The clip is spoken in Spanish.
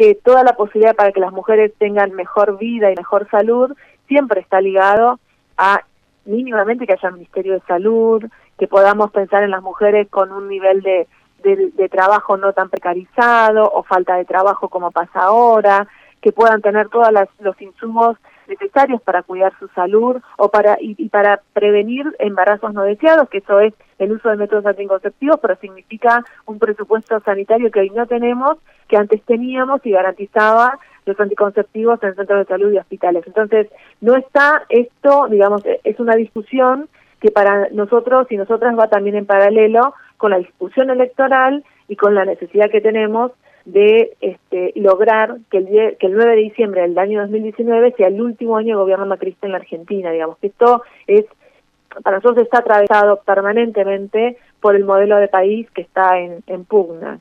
que toda la posibilidad para que las mujeres tengan mejor vida y mejor salud siempre está ligado a mínimamente que haya Ministerio de Salud, que podamos pensar en las mujeres con un nivel de, de, trabajo no tan precarizado o falta de trabajo como pasa ahora, que puedan tener todos los insumos necesarios para cuidar su salud o para y, para prevenir embarazos no deseados, que eso es el uso de métodos anticonceptivos, pero significa un presupuesto sanitario que hoy no tenemos, que antes teníamos y garantizaba los anticonceptivos en centros de salud y hospitales. Entonces, no está esto, digamos, es una discusión que para nosotros y nosotras va también en paralelo con la discusión electoral y con la necesidad que tenemos de este, lograr que el, que el 9 de diciembre del año 2019 sea el último año de gobierno macrista en la Argentina, digamos, que esto es, para nosotros está atravesado permanentemente por el modelo de país que está en, en pugna.